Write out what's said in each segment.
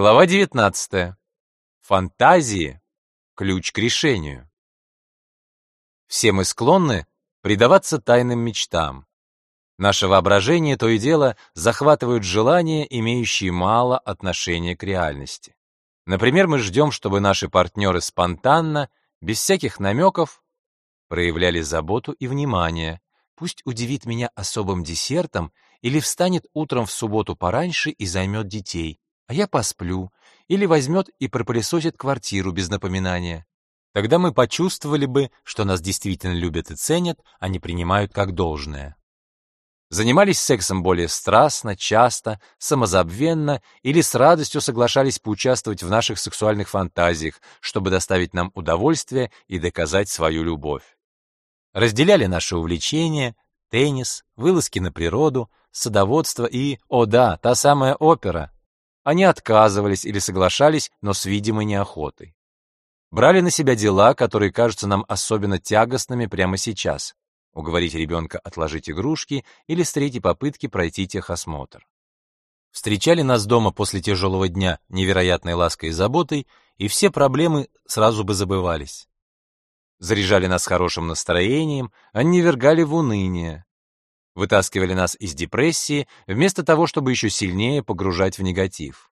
Глава 19. Фантазии – ключ к решению. Все мы склонны предаваться тайным мечтам. Наше воображение то и дело захватывают желания, имеющие мало отношения к реальности. Например, мы ждем, чтобы наши партнеры спонтанно, без всяких намеков, проявляли заботу и внимание. Пусть удивит меня особым десертом или встанет утром в субботу пораньше и займет детей а я посплю, или возьмет и пропылесосит квартиру без напоминания. Тогда мы почувствовали бы, что нас действительно любят и ценят, а не принимают как должное. Занимались сексом более страстно, часто, самозабвенно или с радостью соглашались поучаствовать в наших сексуальных фантазиях, чтобы доставить нам удовольствие и доказать свою любовь. Разделяли наши увлечения, теннис, вылазки на природу, садоводство и, о да, та самая опера, они отказывались или соглашались, но с видимой неохотой. Брали на себя дела, которые кажутся нам особенно тягостными прямо сейчас. Уговорить ребенка отложить игрушки или с третьей попытки пройти техосмотр. Встречали нас дома после тяжелого дня невероятной лаской и заботой, и все проблемы сразу бы забывались. Заряжали нас хорошим настроением, а не вергали в уныние вытаскивали нас из депрессии, вместо того, чтобы еще сильнее погружать в негатив.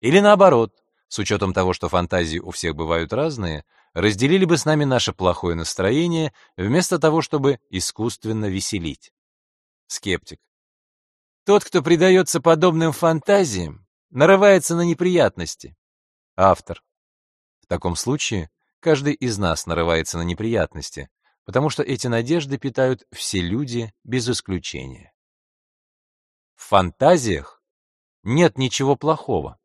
Или наоборот, с учетом того, что фантазии у всех бывают разные, разделили бы с нами наше плохое настроение, вместо того, чтобы искусственно веселить. Скептик. Тот, кто предается подобным фантазиям, нарывается на неприятности. Автор. В таком случае каждый из нас нарывается на неприятности, потому что эти надежды питают все люди без исключения. В фантазиях нет ничего плохого.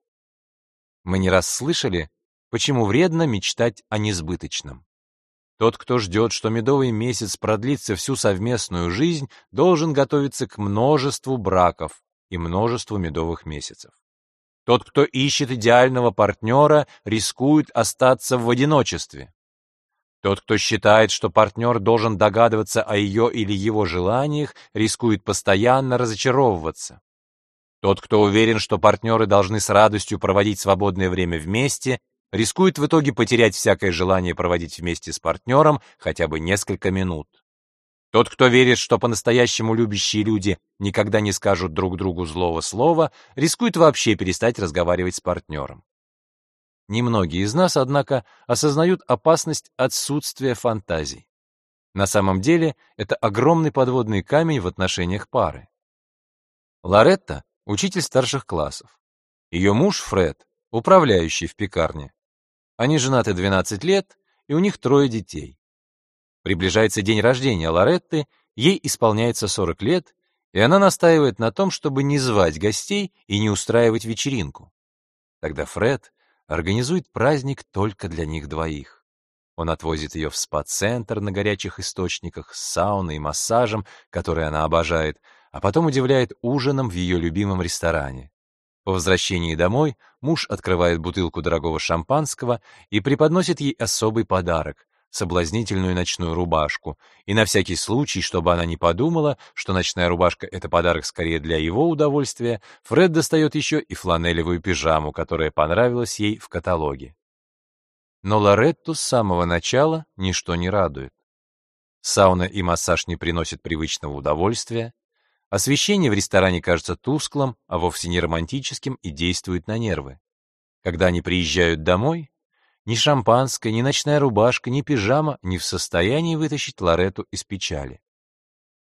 Мы не раз слышали, почему вредно мечтать о несбыточном. Тот, кто ждет, что медовый месяц продлится всю совместную жизнь, должен готовиться к множеству браков и множеству медовых месяцев. Тот, кто ищет идеального партнера, рискует остаться в одиночестве. Тот, кто считает, что партнер должен догадываться о ее или его желаниях, рискует постоянно разочаровываться. Тот, кто уверен, что партнеры должны с радостью проводить свободное время вместе, рискует в итоге потерять всякое желание проводить вместе с партнером хотя бы несколько минут. Тот, кто верит, что по-настоящему любящие люди никогда не скажут друг другу злого слова, рискует вообще перестать разговаривать с партнером. Немногие из нас, однако, осознают опасность отсутствия фантазий. На самом деле, это огромный подводный камень в отношениях пары. Лоретта — учитель старших классов. Ее муж Фред — управляющий в пекарне. Они женаты 12 лет, и у них трое детей. Приближается день рождения Лоретты, ей исполняется 40 лет, и она настаивает на том, чтобы не звать гостей и не устраивать вечеринку. Тогда Фред организует праздник только для них двоих. Он отвозит ее в спа-центр на горячих источниках с сауной и массажем, который она обожает, а потом удивляет ужином в ее любимом ресторане. По возвращении домой муж открывает бутылку дорогого шампанского и преподносит ей особый подарок соблазнительную ночную рубашку, и на всякий случай, чтобы она не подумала, что ночная рубашка — это подарок скорее для его удовольствия, Фред достает еще и фланелевую пижаму, которая понравилась ей в каталоге. Но Лоретту с самого начала ничто не радует. Сауна и массаж не приносят привычного удовольствия, освещение в ресторане кажется тусклым, а вовсе не романтическим и действует на нервы. Когда они приезжают домой, ни шампанское, ни ночная рубашка, ни пижама не в состоянии вытащить Лорету из печали.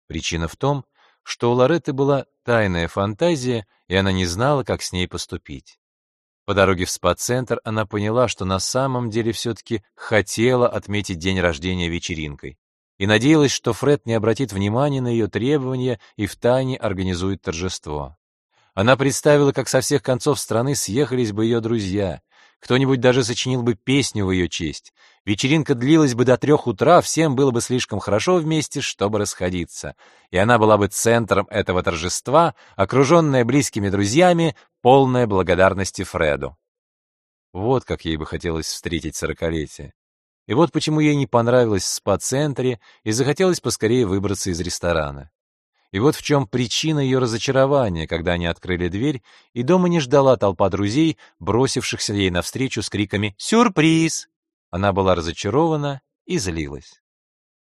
Причина в том, что у Лоретты была тайная фантазия, и она не знала, как с ней поступить. По дороге в спа-центр она поняла, что на самом деле все-таки хотела отметить день рождения вечеринкой и надеялась, что Фред не обратит внимания на ее требования и втайне организует торжество. Она представила, как со всех концов страны съехались бы ее друзья, кто-нибудь даже сочинил бы песню в ее честь. Вечеринка длилась бы до трех утра, всем было бы слишком хорошо вместе, чтобы расходиться. И она была бы центром этого торжества, окруженная близкими друзьями, полная благодарности Фреду. Вот как ей бы хотелось встретить сорокалетие. И вот почему ей не понравилось в спа-центре и захотелось поскорее выбраться из ресторана. И вот в чем причина ее разочарования, когда они открыли дверь, и дома не ждала толпа друзей, бросившихся ей навстречу с криками «Сюрприз!». Она была разочарована и злилась.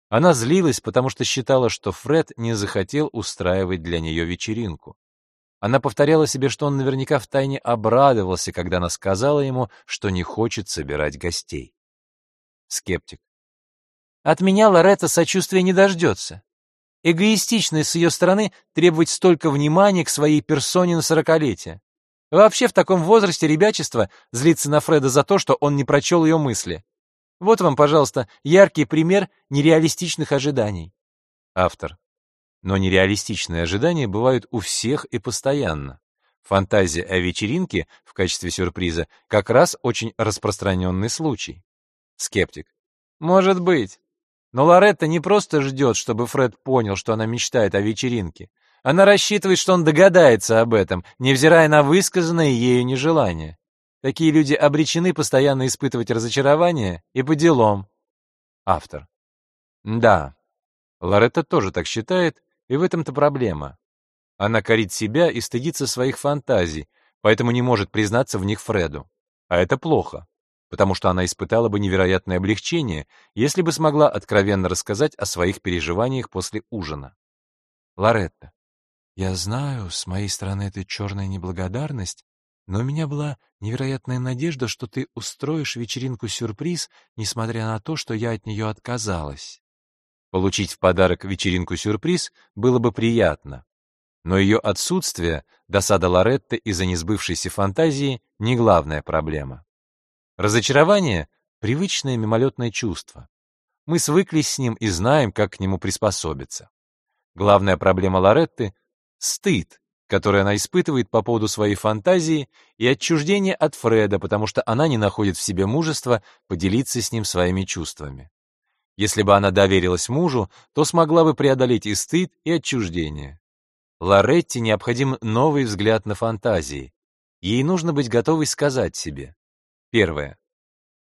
Она злилась, потому что считала, что Фред не захотел устраивать для нее вечеринку. Она повторяла себе, что он наверняка втайне обрадовался, когда она сказала ему, что не хочет собирать гостей. Скептик. От меня Лоретта сочувствия не дождется. Эгоистично с ее стороны требовать столько внимания к своей персоне на сорокалетие. Вообще в таком возрасте ребячество злится на Фреда за то, что он не прочел ее мысли. Вот вам, пожалуйста, яркий пример нереалистичных ожиданий. Автор. Но нереалистичные ожидания бывают у всех и постоянно. Фантазия о вечеринке в качестве сюрприза как раз очень распространенный случай. Скептик. Может быть. Но Лоретта не просто ждет, чтобы Фред понял, что она мечтает о вечеринке. Она рассчитывает, что он догадается об этом, невзирая на высказанное ею нежелание. Такие люди обречены постоянно испытывать разочарование и по делам. Автор. Да, Лоретта тоже так считает, и в этом-то проблема. Она корит себя и стыдится своих фантазий, поэтому не может признаться в них Фреду. А это плохо потому что она испытала бы невероятное облегчение, если бы смогла откровенно рассказать о своих переживаниях после ужина. Лоретта. Я знаю, с моей стороны это черная неблагодарность, но у меня была невероятная надежда, что ты устроишь вечеринку-сюрприз, несмотря на то, что я от нее отказалась. Получить в подарок вечеринку-сюрприз было бы приятно, но ее отсутствие, досада Лоретты из-за несбывшейся фантазии, не главная проблема. Разочарование — привычное мимолетное чувство. Мы свыклись с ним и знаем, как к нему приспособиться. Главная проблема Лоретты — стыд, который она испытывает по поводу своей фантазии, и отчуждение от Фреда, потому что она не находит в себе мужества поделиться с ним своими чувствами. Если бы она доверилась мужу, то смогла бы преодолеть и стыд, и отчуждение. Лоретте необходим новый взгляд на фантазии. Ей нужно быть готовой сказать себе. Первое.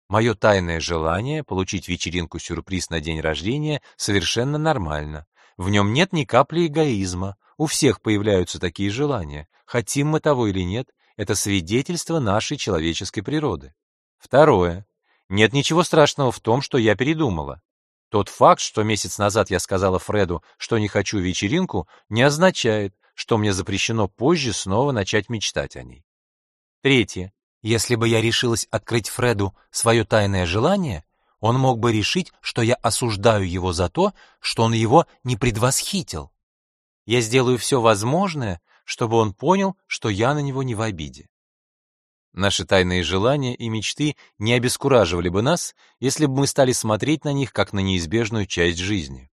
Мое тайное желание получить вечеринку-сюрприз на день рождения совершенно нормально. В нем нет ни капли эгоизма. У всех появляются такие желания. Хотим мы того или нет, это свидетельство нашей человеческой природы. Второе. Нет ничего страшного в том, что я передумала. Тот факт, что месяц назад я сказала Фреду, что не хочу вечеринку, не означает, что мне запрещено позже снова начать мечтать о ней. Третье. Если бы я решилась открыть Фреду свое тайное желание, он мог бы решить, что я осуждаю его за то, что он его не предвосхитил. Я сделаю все возможное, чтобы он понял, что я на него не в обиде. Наши тайные желания и мечты не обескураживали бы нас, если бы мы стали смотреть на них как на неизбежную часть жизни.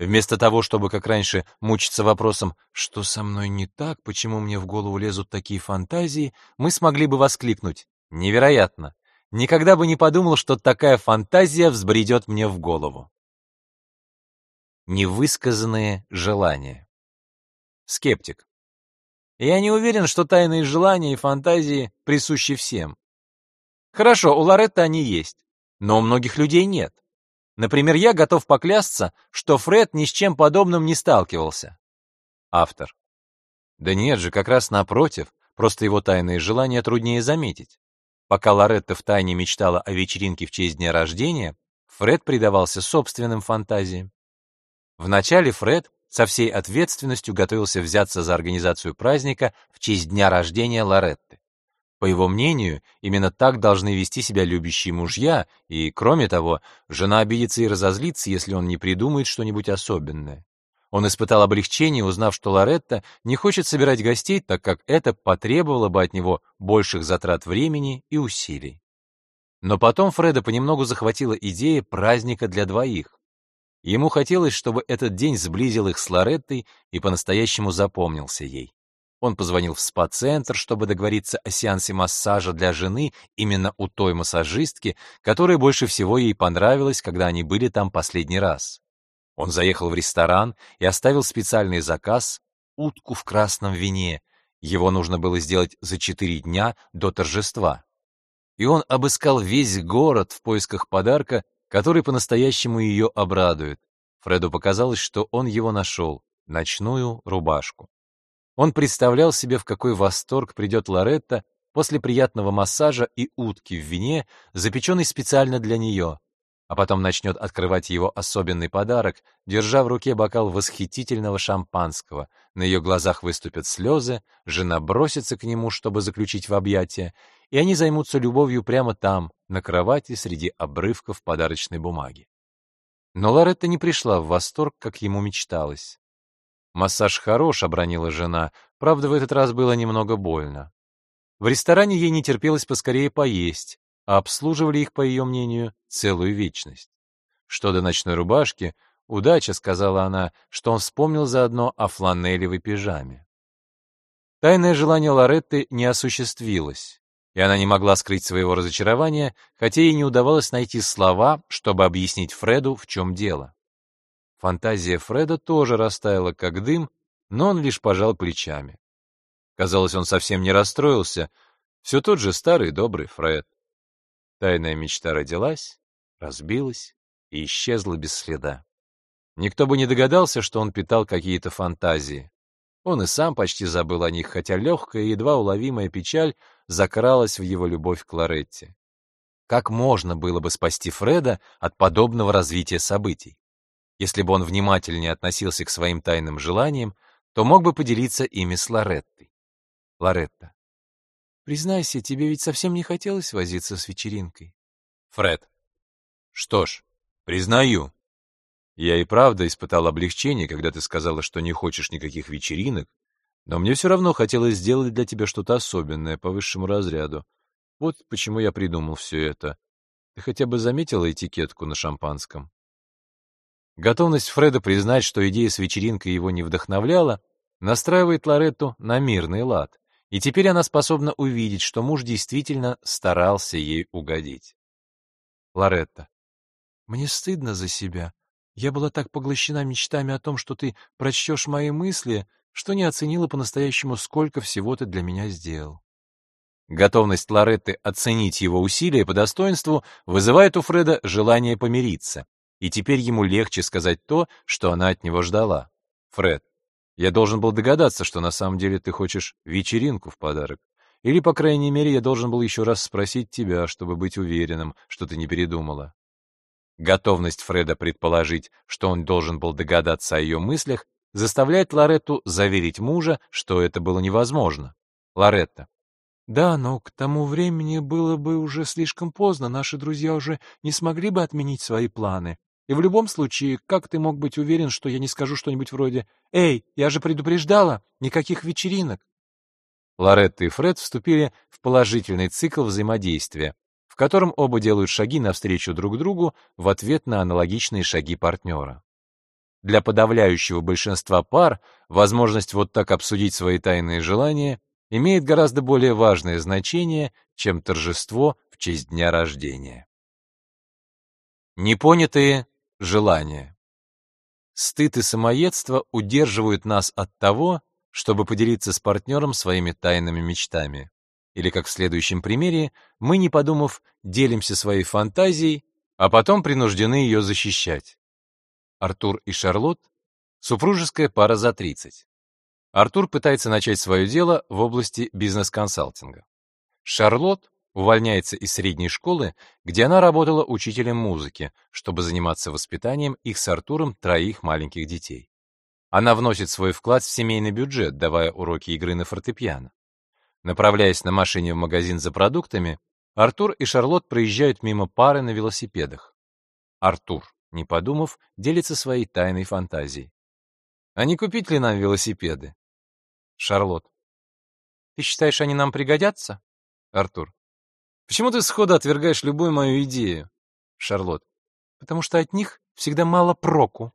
Вместо того, чтобы, как раньше, мучиться вопросом «что со мной не так, почему мне в голову лезут такие фантазии», мы смогли бы воскликнуть «невероятно! Никогда бы не подумал, что такая фантазия взбредет мне в голову». Невысказанные желания Скептик. Я не уверен, что тайные желания и фантазии присущи всем. Хорошо, у Лоретты они есть, но у многих людей нет. Например, я готов поклясться, что Фред ни с чем подобным не сталкивался. Автор. Да нет же, как раз напротив, просто его тайные желания труднее заметить. Пока Лоретта втайне мечтала о вечеринке в честь дня рождения, Фред предавался собственным фантазиям. Вначале Фред со всей ответственностью готовился взяться за организацию праздника в честь дня рождения Лоретты. По его мнению, именно так должны вести себя любящие мужья, и, кроме того, жена обидится и разозлится, если он не придумает что-нибудь особенное. Он испытал облегчение, узнав, что Лоретта не хочет собирать гостей, так как это потребовало бы от него больших затрат времени и усилий. Но потом Фреда понемногу захватила идея праздника для двоих. Ему хотелось, чтобы этот день сблизил их с Лореттой и по-настоящему запомнился ей. Он позвонил в спа-центр, чтобы договориться о сеансе массажа для жены именно у той массажистки, которая больше всего ей понравилась, когда они были там последний раз. Он заехал в ресторан и оставил специальный заказ — утку в красном вине. Его нужно было сделать за четыре дня до торжества. И он обыскал весь город в поисках подарка, который по-настоящему ее обрадует. Фреду показалось, что он его нашел. ночную рубашку. Он представлял себе, в какой восторг придет Лоретта после приятного массажа и утки в вине, запеченной специально для нее, а потом начнет открывать его особенный подарок, держа в руке бокал восхитительного шампанского. На ее глазах выступят слезы, жена бросится к нему, чтобы заключить в объятия, и они займутся любовью прямо там, на кровати среди обрывков подарочной бумаги. Но Лоретта не пришла в восторг, как ему мечталось. «Массаж хорош», — обронила жена, правда, в этот раз было немного больно. В ресторане ей не терпелось поскорее поесть, а обслуживали их, по ее мнению, целую вечность. Что до ночной рубашки, удача, сказала она, что он вспомнил заодно о фланелевой пижаме. Тайное желание Лоретты не осуществилось, и она не могла скрыть своего разочарования, хотя ей не удавалось найти слова, чтобы объяснить Фреду, в чем дело. Фантазия Фреда тоже растаяла, как дым, но он лишь пожал плечами. Казалось, он совсем не расстроился. Все тот же старый добрый Фред. Тайная мечта родилась, разбилась и исчезла без следа. Никто бы не догадался, что он питал какие-то фантазии. Он и сам почти забыл о них, хотя легкая, едва уловимая печаль закралась в его любовь к Лоретте. Как можно было бы спасти Фреда от подобного развития событий? Если бы он внимательнее относился к своим тайным желаниям, то мог бы поделиться ими с Лореттой. Лоретта. Признайся, тебе ведь совсем не хотелось возиться с вечеринкой. Фред. Что ж, признаю. Я и правда испытал облегчение, когда ты сказала, что не хочешь никаких вечеринок, но мне все равно хотелось сделать для тебя что-то особенное по высшему разряду. Вот почему я придумал все это. Ты хотя бы заметила этикетку на шампанском? Готовность Фреда признать, что идея с вечеринкой его не вдохновляла, настраивает Лоретту на мирный лад. И теперь она способна увидеть, что муж действительно старался ей угодить. Лоретта. Мне стыдно за себя. Я была так поглощена мечтами о том, что ты прочтешь мои мысли, что не оценила по-настоящему, сколько всего ты для меня сделал. Готовность Лоретты оценить его усилия по достоинству вызывает у Фреда желание помириться, и теперь ему легче сказать то, что она от него ждала. Фред, я должен был догадаться, что на самом деле ты хочешь вечеринку в подарок. Или, по крайней мере, я должен был еще раз спросить тебя, чтобы быть уверенным, что ты не передумала. Готовность Фреда предположить, что он должен был догадаться о ее мыслях, заставляет Лоретту заверить мужа, что это было невозможно. Лоретта. Да, но к тому времени было бы уже слишком поздно, наши друзья уже не смогли бы отменить свои планы. И в любом случае, как ты мог быть уверен, что я не скажу что-нибудь вроде «Эй, я же предупреждала, никаких вечеринок». Лоретта и Фред вступили в положительный цикл взаимодействия, в котором оба делают шаги навстречу друг другу в ответ на аналогичные шаги партнера. Для подавляющего большинства пар возможность вот так обсудить свои тайные желания имеет гораздо более важное значение, чем торжество в честь дня рождения. Непонятые желание. Стыд и самоедство удерживают нас от того, чтобы поделиться с партнером своими тайными мечтами. Или, как в следующем примере, мы, не подумав, делимся своей фантазией, а потом принуждены ее защищать. Артур и Шарлотт — супружеская пара за 30. Артур пытается начать свое дело в области бизнес-консалтинга. Шарлотт увольняется из средней школы, где она работала учителем музыки, чтобы заниматься воспитанием их с Артуром троих маленьких детей. Она вносит свой вклад в семейный бюджет, давая уроки игры на фортепиано. Направляясь на машине в магазин за продуктами, Артур и Шарлотт проезжают мимо пары на велосипедах. Артур, не подумав, делится своей тайной фантазией. А не купить ли нам велосипеды? Шарлотт. Ты считаешь, они нам пригодятся? Артур. Почему ты сходу отвергаешь любую мою идею? Шарлотт. Потому что от них всегда мало проку.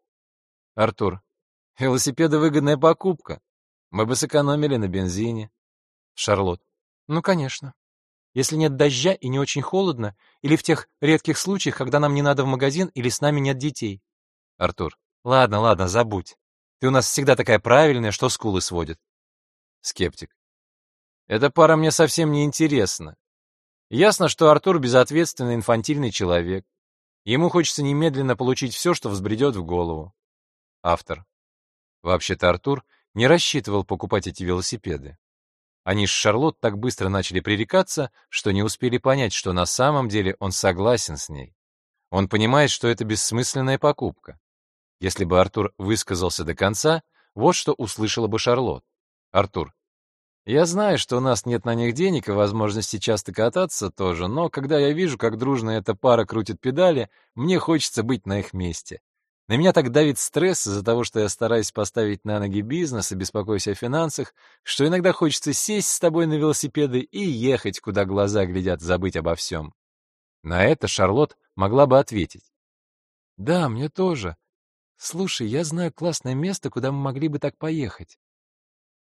Артур. Велосипеды выгодная покупка. Мы бы сэкономили на бензине. Шарлотт. Ну, конечно. Если нет дождя и не очень холодно, или в тех редких случаях, когда нам не надо в магазин или с нами нет детей. Артур. Ладно, ладно, забудь. Ты у нас всегда такая правильная, что скулы сводит. Скептик. Эта пара мне совсем не интересна. Ясно, что Артур безответственный инфантильный человек. Ему хочется немедленно получить все, что взбредет в голову. Автор. Вообще-то Артур не рассчитывал покупать эти велосипеды. Они с Шарлотт так быстро начали пререкаться, что не успели понять, что на самом деле он согласен с ней. Он понимает, что это бессмысленная покупка. Если бы Артур высказался до конца, вот что услышала бы Шарлотт. Артур. Я знаю, что у нас нет на них денег и возможности часто кататься тоже, но когда я вижу, как дружно эта пара крутит педали, мне хочется быть на их месте. На меня так давит стресс из-за того, что я стараюсь поставить на ноги бизнес и беспокоюсь о финансах, что иногда хочется сесть с тобой на велосипеды и ехать, куда глаза глядят, забыть обо всем. На это Шарлотт могла бы ответить. «Да, мне тоже. Слушай, я знаю классное место, куда мы могли бы так поехать.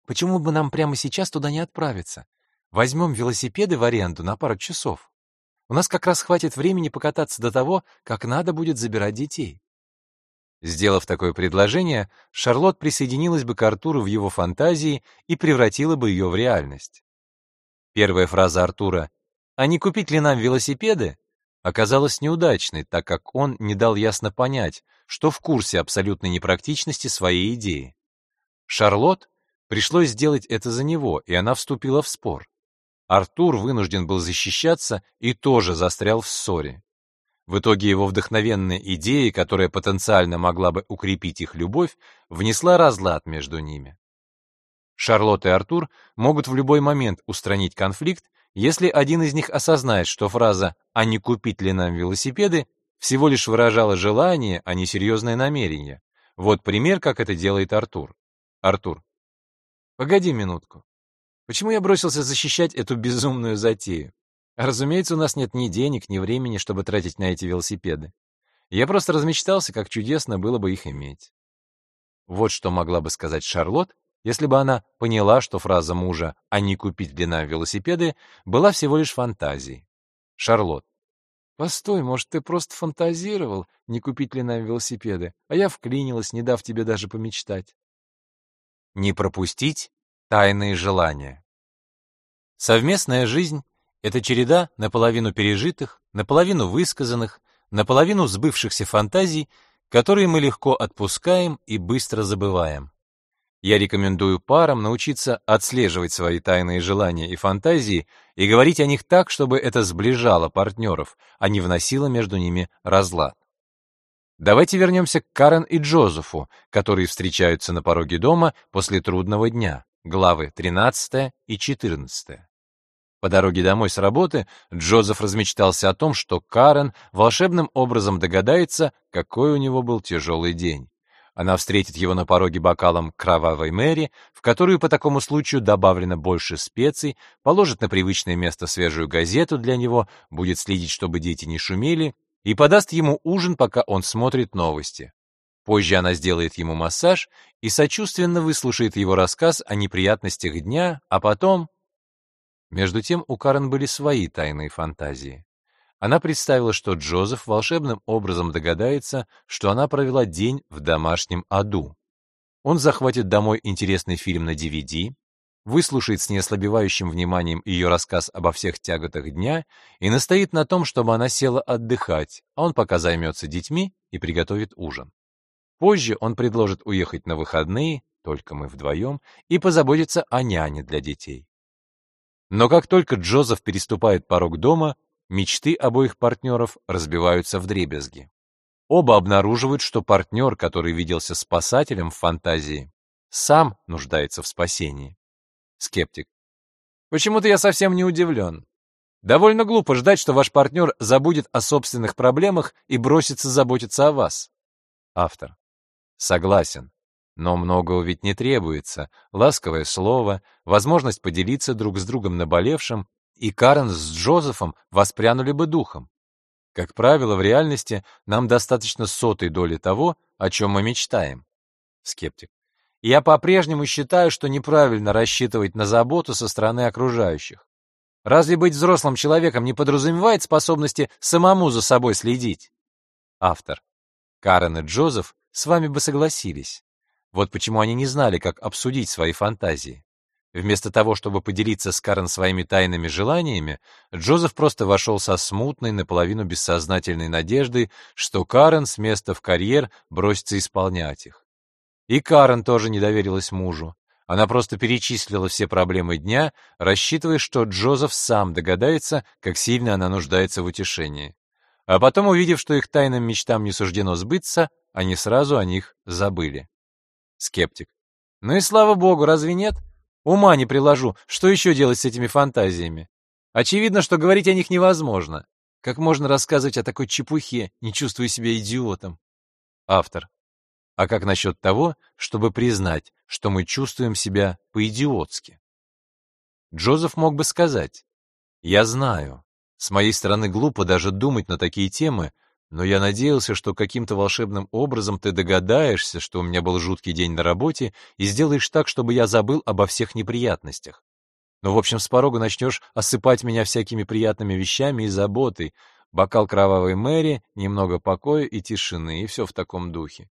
Почему бы нам прямо сейчас туда не отправиться? Возьмем велосипеды в аренду на пару часов. У нас как раз хватит времени покататься до того, как надо будет забирать детей. Сделав такое предложение, Шарлотт присоединилась бы к Артуру в его фантазии и превратила бы ее в реальность. Первая фраза Артура «А не купить ли нам велосипеды?» оказалась неудачной, так как он не дал ясно понять, что в курсе абсолютной непрактичности своей идеи. Шарлотт пришлось сделать это за него, и она вступила в спор. Артур вынужден был защищаться и тоже застрял в ссоре. В итоге его вдохновенная идея, которая потенциально могла бы укрепить их любовь, внесла разлад между ними. Шарлотта и Артур могут в любой момент устранить конфликт, если один из них осознает, что фраза «а не купить ли нам велосипеды» всего лишь выражала желание, а не серьезное намерение. Вот пример, как это делает Артур. Артур. Погоди минутку. Почему я бросился защищать эту безумную затею? Разумеется, у нас нет ни денег, ни времени, чтобы тратить на эти велосипеды. Я просто размечтался, как чудесно было бы их иметь. Вот что могла бы сказать Шарлотт, если бы она поняла, что фраза мужа «а не купить для нам велосипеды» была всего лишь фантазией. Шарлотт. «Постой, может, ты просто фантазировал, не купить ли нам велосипеды, а я вклинилась, не дав тебе даже помечтать». Не пропустить тайные желания. Совместная жизнь это череда наполовину пережитых, наполовину высказанных, наполовину сбывшихся фантазий, которые мы легко отпускаем и быстро забываем. Я рекомендую парам научиться отслеживать свои тайные желания и фантазии и говорить о них так, чтобы это сближало партнеров, а не вносило между ними разлад. Давайте вернемся к Карен и Джозефу, которые встречаются на пороге дома после трудного дня, главы 13 и 14. По дороге домой с работы Джозеф размечтался о том, что Карен волшебным образом догадается, какой у него был тяжелый день. Она встретит его на пороге бокалом кровавой Мэри, в которую по такому случаю добавлено больше специй, положит на привычное место свежую газету для него, будет следить, чтобы дети не шумели, и подаст ему ужин, пока он смотрит новости. Позже она сделает ему массаж и сочувственно выслушает его рассказ о неприятностях дня, а потом между тем у Карен были свои тайные фантазии. Она представила, что Джозеф волшебным образом догадается, что она провела день в домашнем аду. Он захватит домой интересный фильм на DVD, выслушает с неослабевающим вниманием ее рассказ обо всех тяготах дня и настоит на том, чтобы она села отдыхать, а он пока займется детьми и приготовит ужин. Позже он предложит уехать на выходные, только мы вдвоем, и позаботиться о няне для детей. Но как только Джозеф переступает порог дома, мечты обоих партнеров разбиваются в дребезги. Оба обнаруживают, что партнер, который виделся спасателем в фантазии, сам нуждается в спасении. Скептик. Почему-то я совсем не удивлен. Довольно глупо ждать, что ваш партнер забудет о собственных проблемах и бросится заботиться о вас. Автор. Согласен. Но многого ведь не требуется. Ласковое слово, возможность поделиться друг с другом наболевшим, и Карен с Джозефом воспрянули бы духом. Как правило, в реальности нам достаточно сотой доли того, о чем мы мечтаем. Скептик. Я по-прежнему считаю, что неправильно рассчитывать на заботу со стороны окружающих. Разве быть взрослым человеком не подразумевает способности самому за собой следить? Автор. Карен и Джозеф с вами бы согласились. Вот почему они не знали, как обсудить свои фантазии. Вместо того, чтобы поделиться с Карен своими тайными желаниями, Джозеф просто вошел со смутной, наполовину бессознательной надеждой, что Карен с места в карьер бросится исполнять их. И Карен тоже не доверилась мужу. Она просто перечислила все проблемы дня, рассчитывая, что Джозеф сам догадается, как сильно она нуждается в утешении. А потом, увидев, что их тайным мечтам не суждено сбыться, они сразу о них забыли. Скептик. Ну и слава богу, разве нет? Ума не приложу, что еще делать с этими фантазиями? Очевидно, что говорить о них невозможно. Как можно рассказывать о такой чепухе, не чувствуя себя идиотом? Автор. А как насчет того, чтобы признать, что мы чувствуем себя по-идиотски? Джозеф мог бы сказать, «Я знаю, с моей стороны глупо даже думать на такие темы, но я надеялся, что каким-то волшебным образом ты догадаешься, что у меня был жуткий день на работе, и сделаешь так, чтобы я забыл обо всех неприятностях. Ну, в общем, с порога начнешь осыпать меня всякими приятными вещами и заботой. Бокал кровавой Мэри, немного покоя и тишины, и все в таком духе.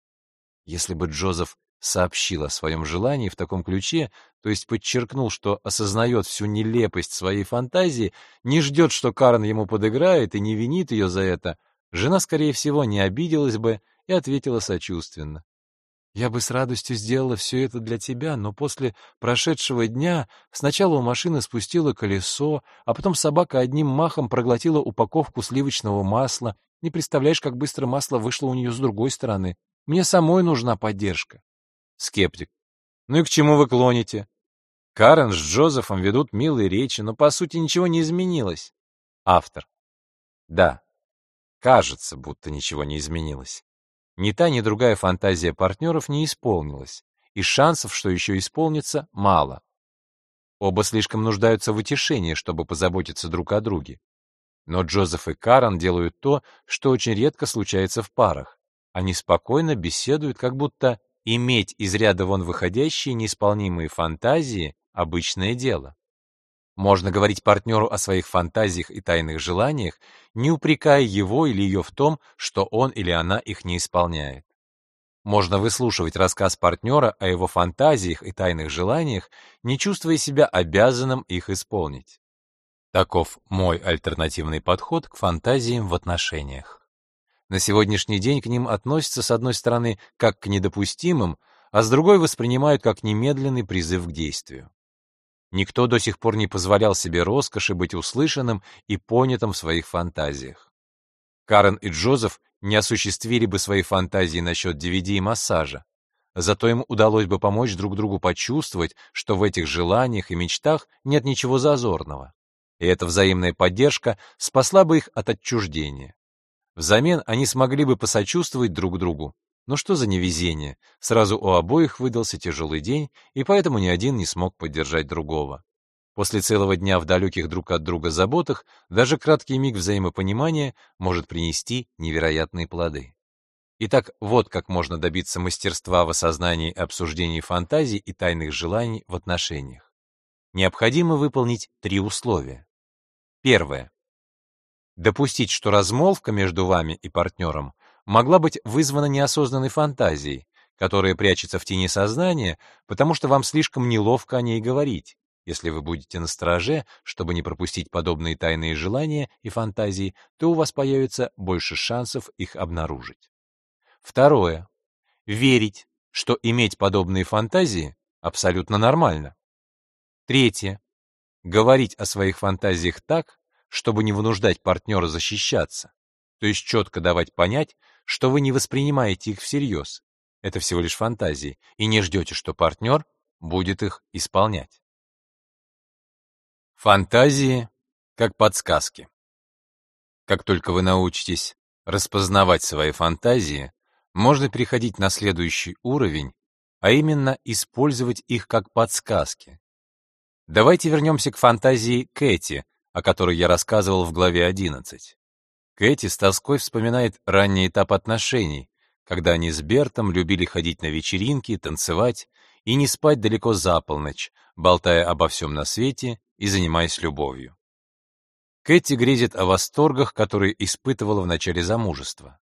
Если бы Джозеф сообщил о своем желании в таком ключе, то есть подчеркнул, что осознает всю нелепость своей фантазии, не ждет, что Карен ему подыграет и не винит ее за это, жена, скорее всего, не обиделась бы и ответила сочувственно. Я бы с радостью сделала все это для тебя, но после прошедшего дня сначала у машины спустило колесо, а потом собака одним махом проглотила упаковку сливочного масла. Не представляешь, как быстро масло вышло у нее с другой стороны. Мне самой нужна поддержка. Скептик. Ну и к чему вы клоните? Карен с Джозефом ведут милые речи, но по сути ничего не изменилось. Автор. Да, кажется, будто ничего не изменилось. Ни та, ни другая фантазия партнеров не исполнилась, и шансов, что еще исполнится, мало. Оба слишком нуждаются в утешении, чтобы позаботиться друг о друге. Но Джозеф и Карен делают то, что очень редко случается в парах. Они спокойно беседуют, как будто иметь из ряда вон выходящие неисполнимые фантазии — обычное дело. Можно говорить партнеру о своих фантазиях и тайных желаниях, не упрекая его или ее в том, что он или она их не исполняет. Можно выслушивать рассказ партнера о его фантазиях и тайных желаниях, не чувствуя себя обязанным их исполнить. Таков мой альтернативный подход к фантазиям в отношениях. На сегодняшний день к ним относятся с одной стороны как к недопустимым, а с другой воспринимают как немедленный призыв к действию. Никто до сих пор не позволял себе роскоши быть услышанным и понятым в своих фантазиях. Карен и Джозеф не осуществили бы свои фантазии насчет DVD и массажа. Зато им удалось бы помочь друг другу почувствовать, что в этих желаниях и мечтах нет ничего зазорного. И эта взаимная поддержка спасла бы их от отчуждения. Взамен они смогли бы посочувствовать друг другу. Но что за невезение? Сразу у обоих выдался тяжелый день, и поэтому ни один не смог поддержать другого. После целого дня в далеких друг от друга заботах даже краткий миг взаимопонимания может принести невероятные плоды. Итак, вот как можно добиться мастерства в осознании и обсуждении фантазий и тайных желаний в отношениях. Необходимо выполнить три условия. Первое. Допустить, что размолвка между вами и партнером могла быть вызвана неосознанной фантазией, которая прячется в тени сознания, потому что вам слишком неловко о ней говорить. Если вы будете настороже, чтобы не пропустить подобные тайные желания и фантазии, то у вас появится больше шансов их обнаружить. Второе. Верить, что иметь подобные фантазии абсолютно нормально. Третье. Говорить о своих фантазиях так, чтобы не вынуждать партнера защищаться, то есть четко давать понять, что вы не воспринимаете их всерьез. Это всего лишь фантазии, и не ждете, что партнер будет их исполнять. Фантазии как подсказки. Как только вы научитесь распознавать свои фантазии, можно переходить на следующий уровень, а именно использовать их как подсказки. Давайте вернемся к фантазии Кэти, о которой я рассказывал в главе 11. Кэти с тоской вспоминает ранний этап отношений, когда они с Бертом любили ходить на вечеринки, танцевать и не спать далеко за полночь, болтая обо всем на свете и занимаясь любовью. Кэти грезит о восторгах, которые испытывала в начале замужества.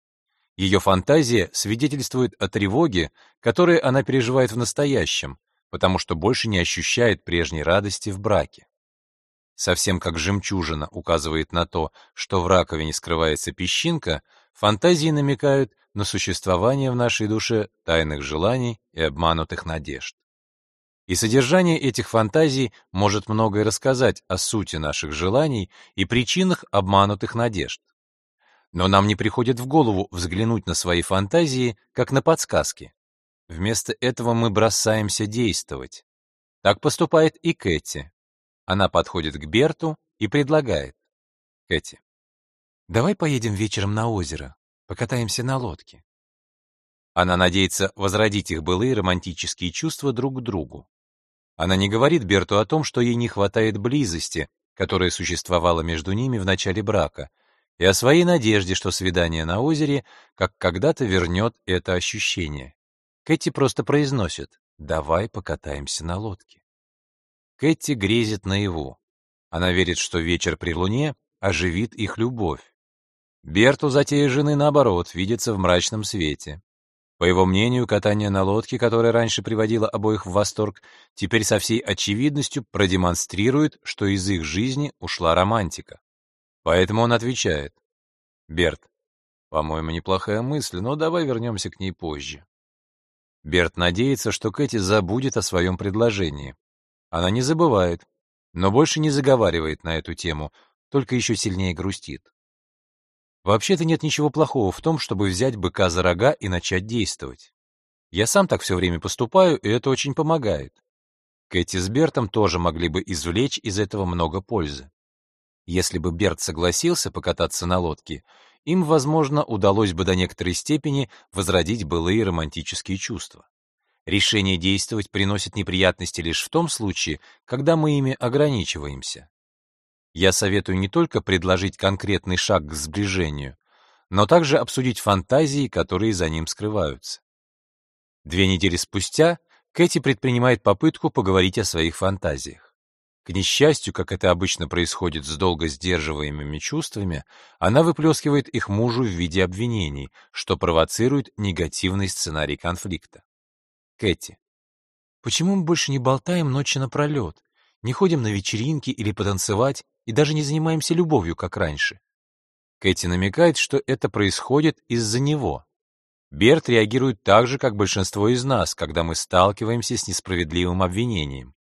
Ее фантазия свидетельствует о тревоге, которую она переживает в настоящем, потому что больше не ощущает прежней радости в браке совсем как жемчужина указывает на то, что в раковине скрывается песчинка, фантазии намекают, на существование в нашей душе тайных желаний и обманутых надежд. И содержание этих фантазий может многое рассказать о сути наших желаний и причинах обманутых надежд. Но нам не приходит в голову взглянуть на свои фантазии, как на подсказки. Вместо этого мы бросаемся действовать. Так поступает и Кэти. Она подходит к Берту и предлагает. Кэти, давай поедем вечером на озеро, покатаемся на лодке. Она надеется возродить их былые романтические чувства друг к другу. Она не говорит Берту о том, что ей не хватает близости, которая существовала между ними в начале брака, и о своей надежде, что свидание на озере как когда-то вернет это ощущение. Кэти просто произносит «давай покатаемся на лодке». Кэти грезит наяву. Она верит, что вечер при луне оживит их любовь. Берту затея жены, наоборот, видится в мрачном свете. По его мнению, катание на лодке, которое раньше приводило обоих в восторг, теперь со всей очевидностью продемонстрирует, что из их жизни ушла романтика. Поэтому он отвечает. «Берт, по-моему, неплохая мысль, но давай вернемся к ней позже». Берт надеется, что Кэти забудет о своем предложении. Она не забывает, но больше не заговаривает на эту тему, только еще сильнее грустит. Вообще-то нет ничего плохого в том, чтобы взять быка за рога и начать действовать. Я сам так все время поступаю, и это очень помогает. Кэти с Бертом тоже могли бы извлечь из этого много пользы. Если бы Берт согласился покататься на лодке, им, возможно, удалось бы до некоторой степени возродить былые романтические чувства. Решение действовать приносит неприятности лишь в том случае, когда мы ими ограничиваемся. Я советую не только предложить конкретный шаг к сближению, но также обсудить фантазии, которые за ним скрываются. Две недели спустя Кэти предпринимает попытку поговорить о своих фантазиях. К несчастью, как это обычно происходит с долго сдерживаемыми чувствами, она выплескивает их мужу в виде обвинений, что провоцирует негативный сценарий конфликта. Кэти. Почему мы больше не болтаем ночи напролет? Не ходим на вечеринки или потанцевать, и даже не занимаемся любовью, как раньше. Кэти намекает, что это происходит из-за него. Берт реагирует так же, как большинство из нас, когда мы сталкиваемся с несправедливым обвинением.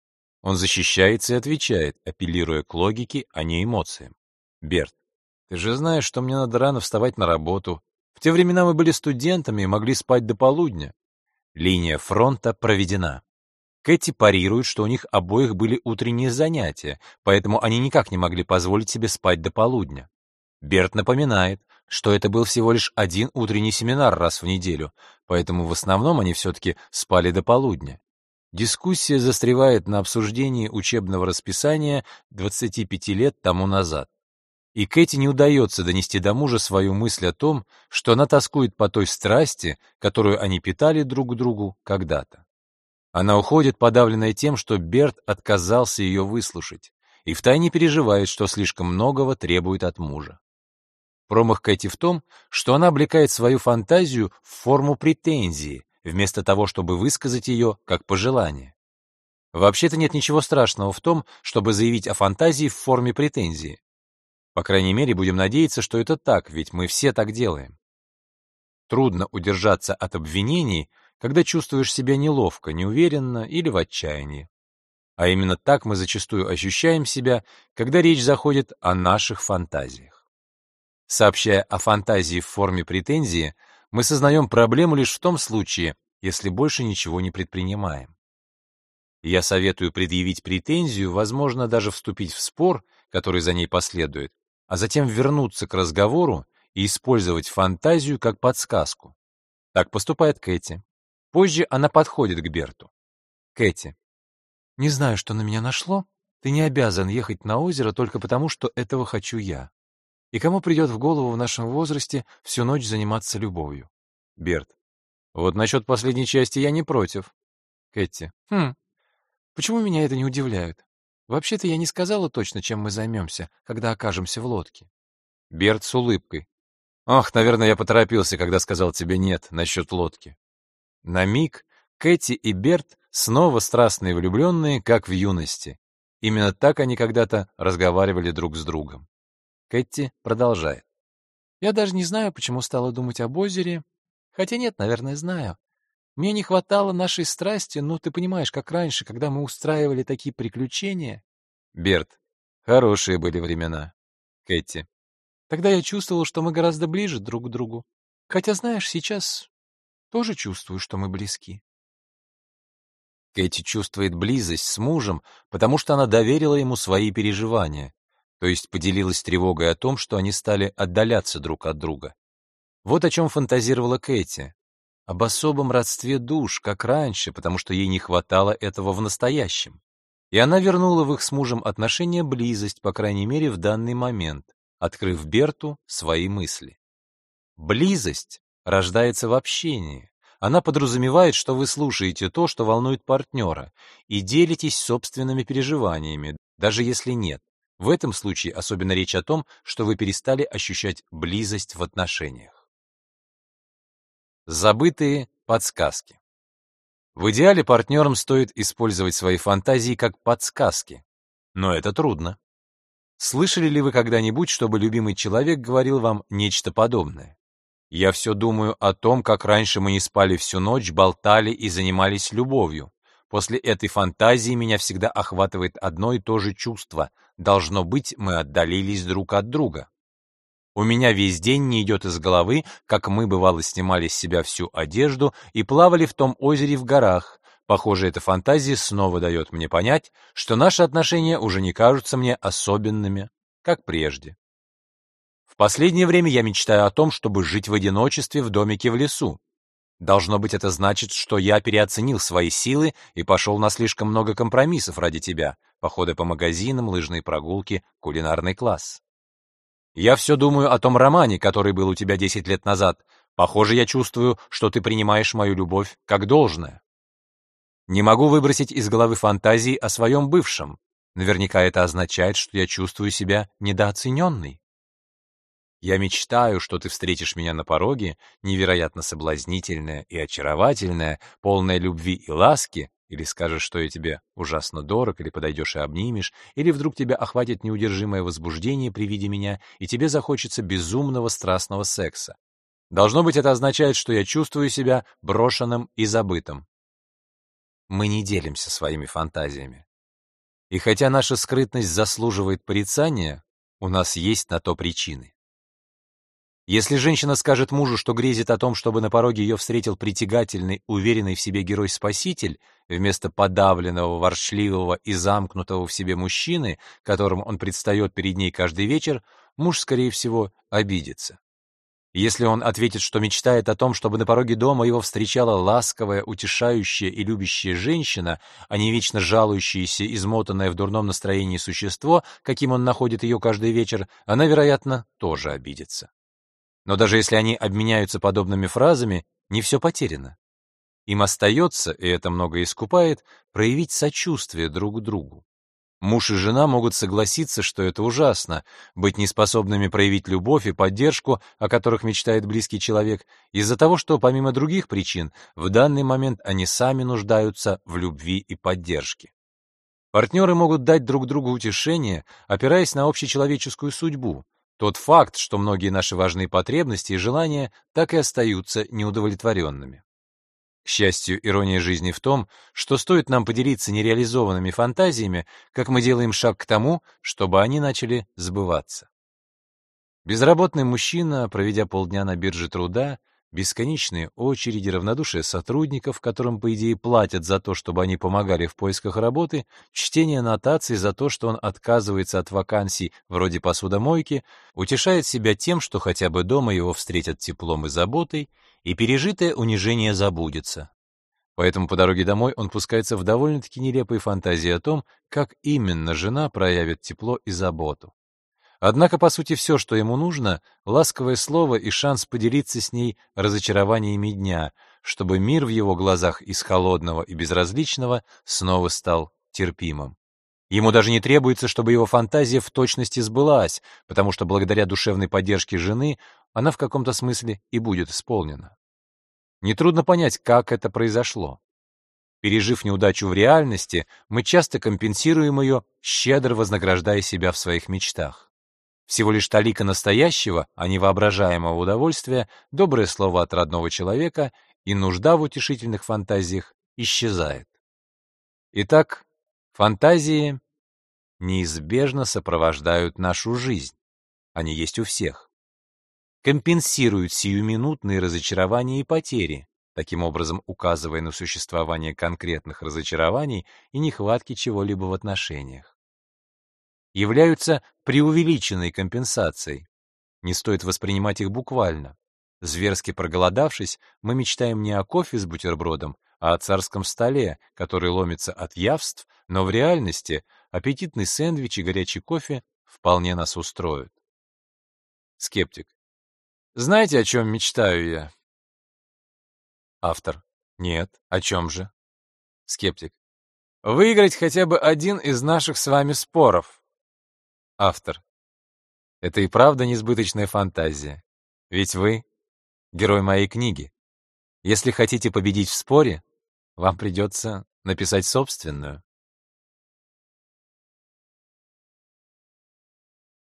Он защищается и отвечает, апеллируя к логике, а не эмоциям. Берт, ты же знаешь, что мне надо рано вставать на работу. В те времена мы были студентами и могли спать до полудня. Линия фронта проведена. Кэти парирует, что у них обоих были утренние занятия, поэтому они никак не могли позволить себе спать до полудня. Берт напоминает, что это был всего лишь один утренний семинар раз в неделю, поэтому в основном они все-таки спали до полудня. Дискуссия застревает на обсуждении учебного расписания 25 лет тому назад. И Кэти не удается донести до мужа свою мысль о том, что она тоскует по той страсти, которую они питали друг к другу когда-то. Она уходит, подавленная тем, что Берт отказался ее выслушать, и втайне переживает, что слишком многого требует от мужа. Промах Кэти в том, что она облекает свою фантазию в форму претензии, вместо того, чтобы высказать ее как пожелание. Вообще-то нет ничего страшного в том, чтобы заявить о фантазии в форме претензии. По крайней мере, будем надеяться, что это так, ведь мы все так делаем. Трудно удержаться от обвинений, когда чувствуешь себя неловко, неуверенно или в отчаянии. А именно так мы зачастую ощущаем себя, когда речь заходит о наших фантазиях. Сообщая о фантазии в форме претензии, мы сознаем проблему лишь в том случае, если больше ничего не предпринимаем. Я советую предъявить претензию, возможно, даже вступить в спор, который за ней последует, а затем вернуться к разговору и использовать фантазию как подсказку. Так поступает Кэти. Позже она подходит к Берту. Кэти. «Не знаю, что на меня нашло. Ты не обязан ехать на озеро только потому, что этого хочу я. И кому придет в голову в нашем возрасте всю ночь заниматься любовью?» Берт. «Вот насчет последней части я не против». Кэти. «Хм, почему меня это не удивляет? Вообще-то я не сказала точно, чем мы займемся, когда окажемся в лодке». Берт с улыбкой. «Ах, наверное, я поторопился, когда сказал тебе «нет» насчет лодки». На миг Кэти и Берт снова страстные влюбленные, как в юности. Именно так они когда-то разговаривали друг с другом. Кэти продолжает. «Я даже не знаю, почему стала думать об озере. Хотя нет, наверное, знаю. Мне не хватало нашей страсти, ну, ты понимаешь, как раньше, когда мы устраивали такие приключения. Берт, хорошие были времена. Кэти. Тогда я чувствовал, что мы гораздо ближе друг к другу. Хотя, знаешь, сейчас тоже чувствую, что мы близки. Кэти чувствует близость с мужем, потому что она доверила ему свои переживания, то есть поделилась тревогой о том, что они стали отдаляться друг от друга. Вот о чем фантазировала Кэти. Об особом родстве душ, как раньше, потому что ей не хватало этого в настоящем. И она вернула в их с мужем отношения близость, по крайней мере, в данный момент, открыв Берту свои мысли. Близость рождается в общении. Она подразумевает, что вы слушаете то, что волнует партнера, и делитесь собственными переживаниями, даже если нет. В этом случае особенно речь о том, что вы перестали ощущать близость в отношениях. Забытые подсказки. В идеале партнерам стоит использовать свои фантазии как подсказки, но это трудно. Слышали ли вы когда-нибудь, чтобы любимый человек говорил вам нечто подобное? Я все думаю о том, как раньше мы не спали всю ночь, болтали и занимались любовью. После этой фантазии меня всегда охватывает одно и то же чувство. Должно быть, мы отдалились друг от друга. У меня весь день не идет из головы, как мы, бывало, снимали с себя всю одежду и плавали в том озере в горах. Похоже, эта фантазия снова дает мне понять, что наши отношения уже не кажутся мне особенными, как прежде. В последнее время я мечтаю о том, чтобы жить в одиночестве в домике в лесу. Должно быть, это значит, что я переоценил свои силы и пошел на слишком много компромиссов ради тебя, походы по магазинам, лыжные прогулки, кулинарный класс. Я все думаю о том романе, который был у тебя 10 лет назад. Похоже, я чувствую, что ты принимаешь мою любовь как должное. Не могу выбросить из головы фантазии о своем бывшем. Наверняка это означает, что я чувствую себя недооцененной. Я мечтаю, что ты встретишь меня на пороге, невероятно соблазнительная и очаровательная, полная любви и ласки, или скажешь, что я тебе ужасно дорог, или подойдешь и обнимешь, или вдруг тебя охватит неудержимое возбуждение при виде меня, и тебе захочется безумного страстного секса. Должно быть, это означает, что я чувствую себя брошенным и забытым. Мы не делимся своими фантазиями. И хотя наша скрытность заслуживает порицания, у нас есть на то причины. Если женщина скажет мужу, что грезит о том, чтобы на пороге ее встретил притягательный, уверенный в себе герой-спаситель, вместо подавленного, ворчливого и замкнутого в себе мужчины, которым он предстает перед ней каждый вечер, муж, скорее всего, обидится. Если он ответит, что мечтает о том, чтобы на пороге дома его встречала ласковая, утешающая и любящая женщина, а не вечно жалующееся, измотанное в дурном настроении существо, каким он находит ее каждый вечер, она, вероятно, тоже обидится. Но даже если они обменяются подобными фразами, не все потеряно. Им остается, и это много искупает, проявить сочувствие друг к другу. Муж и жена могут согласиться, что это ужасно, быть неспособными проявить любовь и поддержку, о которых мечтает близкий человек, из-за того, что, помимо других причин, в данный момент они сами нуждаются в любви и поддержке. Партнеры могут дать друг другу утешение, опираясь на общечеловеческую судьбу, тот факт, что многие наши важные потребности и желания так и остаются неудовлетворенными. К счастью, ирония жизни в том, что стоит нам поделиться нереализованными фантазиями, как мы делаем шаг к тому, чтобы они начали сбываться. Безработный мужчина, проведя полдня на бирже труда, Бесконечные очереди, равнодушие сотрудников, которым, по идее, платят за то, чтобы они помогали в поисках работы, чтение нотаций за то, что он отказывается от вакансий вроде посудомойки, утешает себя тем, что хотя бы дома его встретят теплом и заботой, и пережитое унижение забудется. Поэтому по дороге домой он пускается в довольно-таки нелепые фантазии о том, как именно жена проявит тепло и заботу. Однако, по сути, все, что ему нужно — ласковое слово и шанс поделиться с ней разочарованиями дня, чтобы мир в его глазах из холодного и безразличного снова стал терпимым. Ему даже не требуется, чтобы его фантазия в точности сбылась, потому что благодаря душевной поддержке жены она в каком-то смысле и будет исполнена. Нетрудно понять, как это произошло. Пережив неудачу в реальности, мы часто компенсируем ее, щедро вознаграждая себя в своих мечтах. Всего лишь талика настоящего, а не воображаемого удовольствия, доброе слово от родного человека, и нужда в утешительных фантазиях исчезает. Итак, фантазии неизбежно сопровождают нашу жизнь. Они есть у всех. Компенсируют сиюминутные разочарования и потери, таким образом указывая на существование конкретных разочарований и нехватки чего-либо в отношениях. Являются преувеличенной компенсацией. Не стоит воспринимать их буквально. Зверски проголодавшись, мы мечтаем не о кофе с бутербродом, а о царском столе, который ломится от явств, но в реальности аппетитный сэндвич и горячий кофе вполне нас устроят. Скептик. Знаете, о чем мечтаю я? Автор. Нет, о чем же? Скептик. Выиграть хотя бы один из наших с вами споров. Автор. Это и правда несбыточная фантазия. Ведь вы — герой моей книги. Если хотите победить в споре, вам придется написать собственную.